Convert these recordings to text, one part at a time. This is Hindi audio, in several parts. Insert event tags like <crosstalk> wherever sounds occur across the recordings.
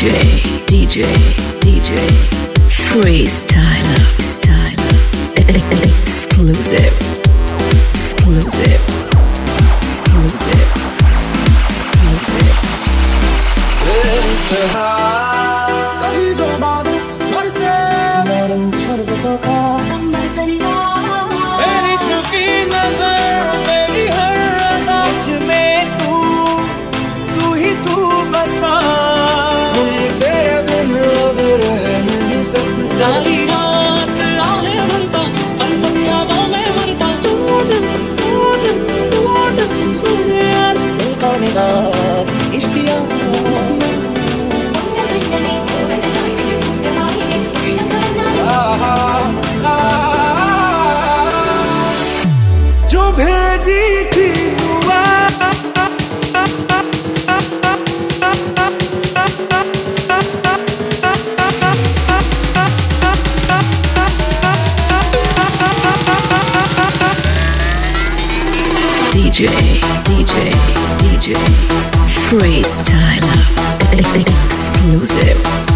DJ, DJ, DJ, freestyler, styler, सारी रात आहें भरता पल पल यादों में मरता। तू दिन तू दिन तू दिन सुने यार दिल का मिजाज DJ, DJ, DJ, freestyler, <laughs> exclusive.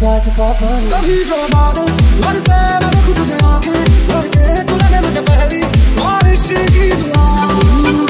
तू to pop का कभी जो बादल बरसे मैं देखूँ तुझे आँखें भर के तू लगे मुझे पहली बारिश की दुआ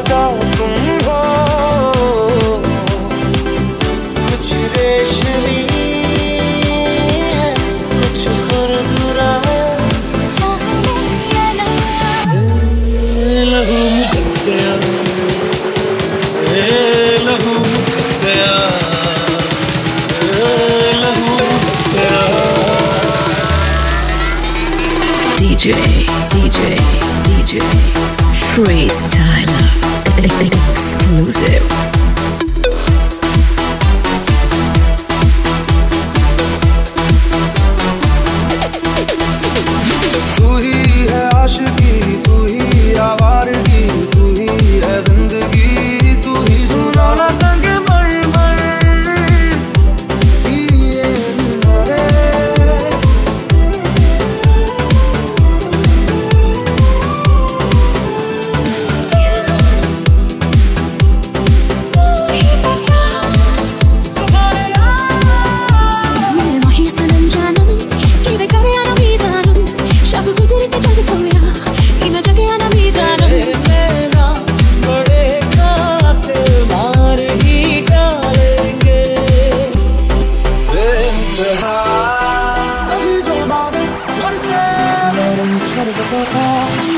की तुम हो। कुछ रेशमी है कुछ खुरदुरा चाहने या ना लहू मुझ गया लहू मुझ गया DJ, DJ, DJ, freestyler, <laughs> exclusive. 有个他